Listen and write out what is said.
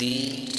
你。